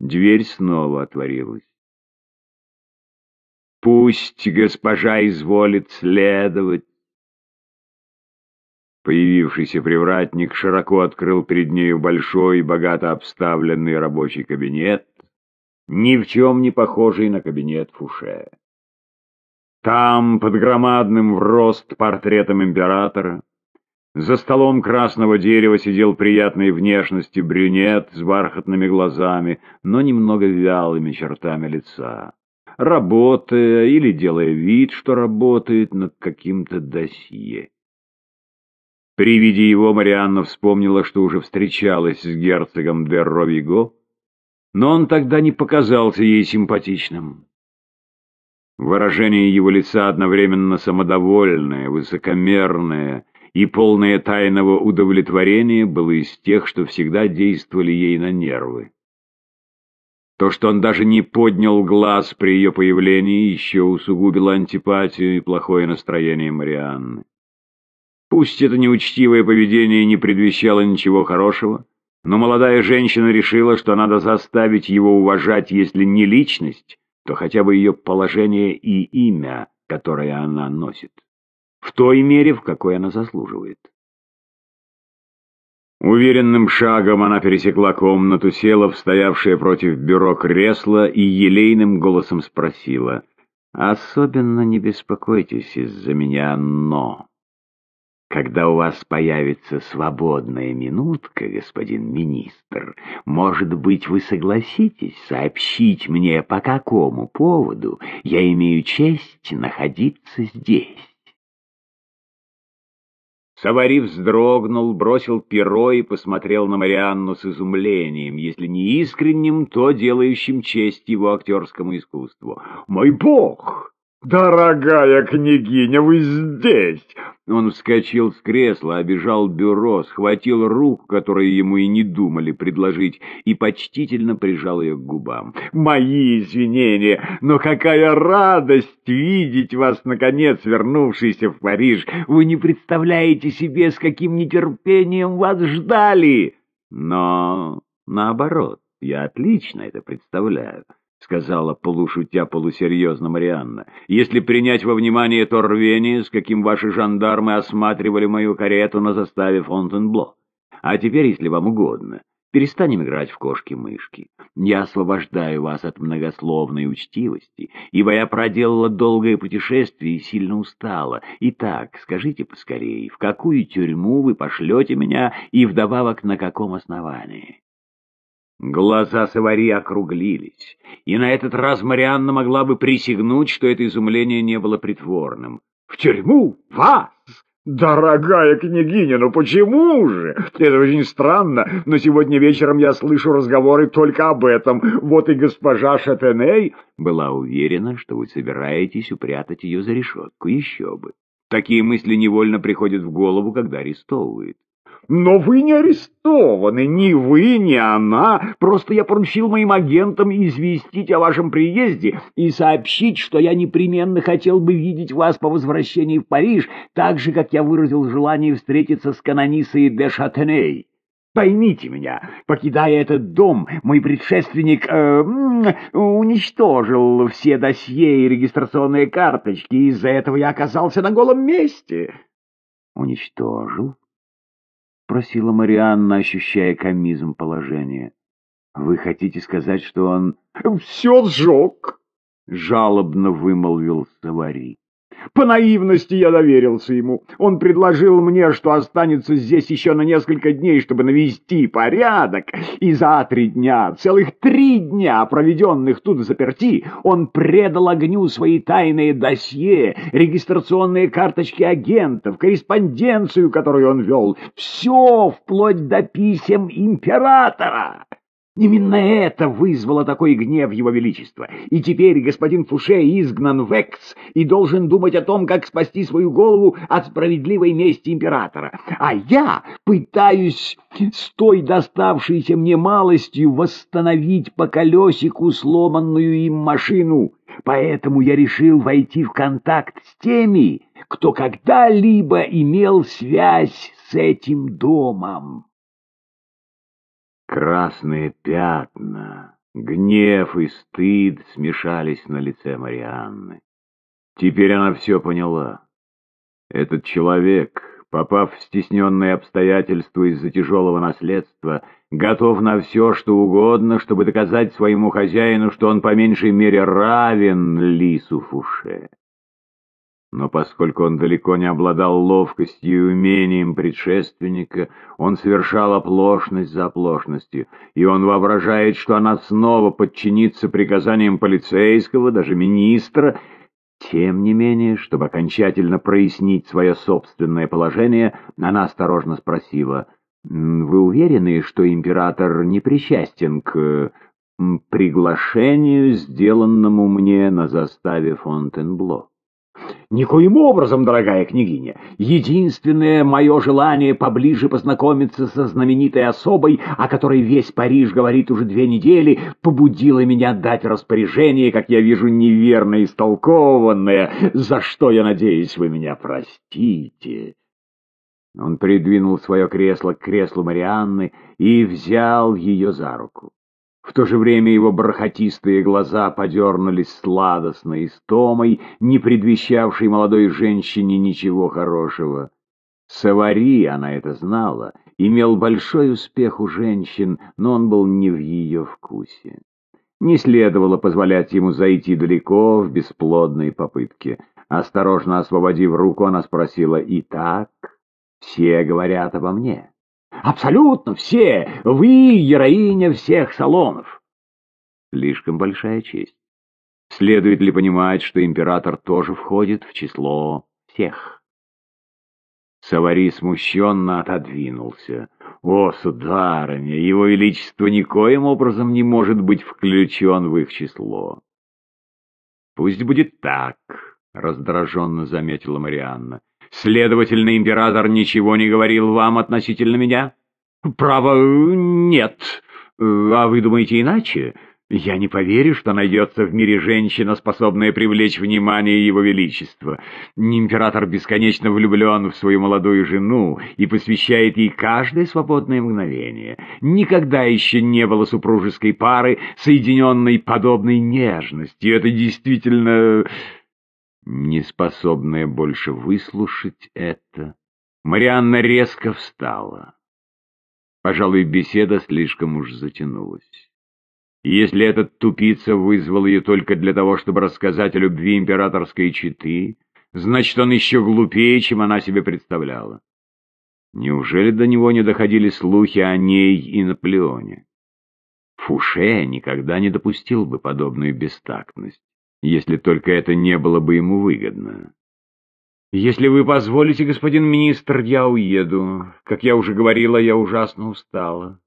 Дверь снова отворилась. «Пусть госпожа изволит следовать». Появившийся привратник широко открыл перед нею большой, богато обставленный рабочий кабинет, ни в чем не похожий на кабинет Фуше. Там, под громадным в рост портретом императора, за столом красного дерева сидел приятной внешности брюнет с бархатными глазами, но немного вялыми чертами лица, работая или делая вид, что работает над каким-то досье. При виде его Марианна вспомнила, что уже встречалась с герцогом де Ровиго, но он тогда не показался ей симпатичным. Выражение его лица одновременно самодовольное, высокомерное и полное тайного удовлетворения было из тех, что всегда действовали ей на нервы. То, что он даже не поднял глаз при ее появлении, еще усугубило антипатию и плохое настроение Марианны. Пусть это неучтивое поведение не предвещало ничего хорошего, но молодая женщина решила, что надо заставить его уважать, если не личность, то хотя бы ее положение и имя, которое она носит в той мере, в какой она заслуживает. Уверенным шагом она пересекла комнату, села в стоявшее против бюро кресло и елейным голосом спросила, «Особенно не беспокойтесь из-за меня, но...» Когда у вас появится свободная минутка, господин министр, может быть, вы согласитесь сообщить мне, по какому поводу я имею честь находиться здесь? Савари вздрогнул, бросил перо и посмотрел на Марианну с изумлением, если не искренним, то делающим честь его актерскому искусству. «Мой бог! Дорогая княгиня, вы здесь!» Он вскочил с кресла, обежал бюро, схватил руку, которую ему и не думали предложить, и почтительно прижал ее к губам. «Мои извинения, но какая радость видеть вас, наконец, вернувшийся в Париж! Вы не представляете себе, с каким нетерпением вас ждали!» «Но наоборот, я отлично это представляю». — сказала полушутя полусерьезно Марианна. «Если принять во внимание то рвение, с каким ваши жандармы осматривали мою карету на заставе Фонтенбло. А теперь, если вам угодно, перестанем играть в кошки-мышки. Я освобождаю вас от многословной учтивости, ибо я проделала долгое путешествие и сильно устала. Итак, скажите поскорее, в какую тюрьму вы пошлете меня и вдобавок на каком основании?» Глаза Савари округлились, и на этот раз Марианна могла бы присягнуть, что это изумление не было притворным. «В тюрьму? Вас? Дорогая княгиня, ну почему же? Это очень странно, но сегодня вечером я слышу разговоры только об этом. Вот и госпожа Шатеней была уверена, что вы собираетесь упрятать ее за решетку, еще бы. Такие мысли невольно приходят в голову, когда арестовывают. Но вы не арестованы, ни вы, ни она. Просто я поручил моим агентам известить о вашем приезде и сообщить, что я непременно хотел бы видеть вас по возвращении в Париж, так же, как я выразил желание встретиться с канонисой де Шатеней. Поймите меня, покидая этот дом, мой предшественник э, уничтожил все досье и регистрационные карточки, и из-за этого я оказался на голом месте. Уничтожил? Спросила Марианна, ощущая комизм положения. «Вы хотите сказать, что он...» «Все сжег!» — жалобно вымолвил Савари. По наивности я доверился ему. Он предложил мне, что останется здесь еще на несколько дней, чтобы навести порядок. И за три дня, целых три дня, проведенных тут заперти, он предал огню свои тайные досье, регистрационные карточки агентов, корреспонденцию, которую он вел. Все вплоть до писем императора. Именно это вызвало такой гнев его величества. И теперь господин Фуше изгнан в Экс и должен думать о том, как спасти свою голову от справедливой мести императора. А я пытаюсь с той доставшейся мне малостью восстановить по колесику сломанную им машину. Поэтому я решил войти в контакт с теми, кто когда-либо имел связь с этим домом. Красные пятна Гнев и стыд смешались на лице Марианны. Теперь она все поняла. Этот человек, попав в стесненные обстоятельства из-за тяжелого наследства, готов на все, что угодно, чтобы доказать своему хозяину, что он по меньшей мере равен Лису Фуше. Но поскольку он далеко не обладал ловкостью и умением предшественника, он совершал оплошность за оплошностью, и он воображает, что она снова подчинится приказаниям полицейского, даже министра. Тем не менее, чтобы окончательно прояснить свое собственное положение, она осторожно спросила, «Вы уверены, что император не причастен к приглашению, сделанному мне на заставе Фонтенбло?» Никоим образом, дорогая княгиня. Единственное мое желание поближе познакомиться со знаменитой особой, о которой весь Париж говорит уже две недели, побудило меня дать распоряжение, как я вижу, неверно истолкованное, за что, я надеюсь, вы меня простите. Он придвинул свое кресло к креслу Марианны и взял ее за руку. В то же время его бархатистые глаза подернулись сладостной истомой, не предвещавшей молодой женщине ничего хорошего. Савари, она это знала, имел большой успех у женщин, но он был не в ее вкусе. Не следовало позволять ему зайти далеко в бесплодной попытке. Осторожно освободив руку, она спросила, «Итак, все говорят обо мне?» Абсолютно все. Вы героиня всех салонов. Слишком большая честь. Следует ли понимать, что император тоже входит в число всех? Савари смущенно отодвинулся. «О, сударыня, его величество никоим образом не может быть включен в их число». «Пусть будет так», — раздраженно заметила Марианна. Следовательно, император ничего не говорил вам относительно меня? Право, нет. А вы думаете иначе? Я не поверю, что найдется в мире женщина, способная привлечь внимание его величества. Император бесконечно влюблен в свою молодую жену и посвящает ей каждое свободное мгновение. Никогда еще не было супружеской пары, соединенной подобной нежностью. Это действительно не способная больше выслушать это, Марианна резко встала. Пожалуй, беседа слишком уж затянулась. Если этот тупица вызвал ее только для того, чтобы рассказать о любви императорской четы, значит, он еще глупее, чем она себе представляла. Неужели до него не доходили слухи о ней и Наполеоне? Фуше никогда не допустил бы подобную бестактность если только это не было бы ему выгодно. «Если вы позволите, господин министр, я уеду. Как я уже говорила, я ужасно устала».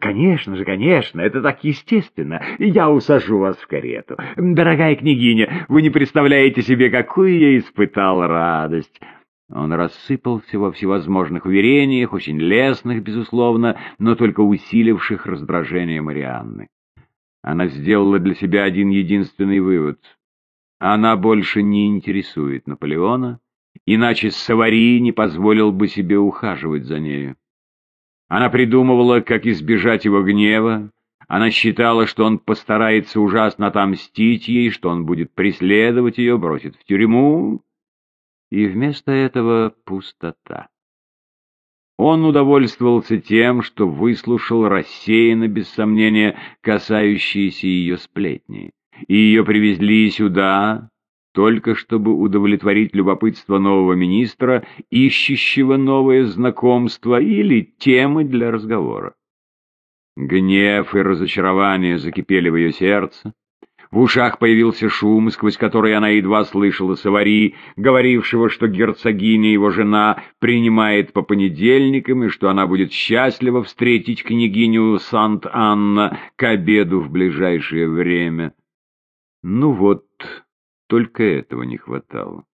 «Конечно же, конечно, это так естественно. Я усажу вас в карету. Дорогая княгиня, вы не представляете себе, какую я испытал радость». Он рассыпался во всевозможных уверениях, очень лестных, безусловно, но только усиливших раздражение Марианны. Она сделала для себя один единственный вывод. Она больше не интересует Наполеона, иначе Савари не позволил бы себе ухаживать за нею. Она придумывала, как избежать его гнева, она считала, что он постарается ужасно отомстить ей, что он будет преследовать ее, бросит в тюрьму, и вместо этого пустота. Он удовольствовался тем, что выслушал рассеянно, без сомнения, касающиеся ее сплетни. И ее привезли сюда, только чтобы удовлетворить любопытство нового министра, ищущего новое знакомство или темы для разговора. Гнев и разочарование закипели в ее сердце. В ушах появился шум, сквозь который она едва слышала Савари, говорившего, что герцогиня, его жена, принимает по понедельникам, и что она будет счастлива встретить княгиню Сант-Анна к обеду в ближайшее время. Ну вот, только этого не хватало.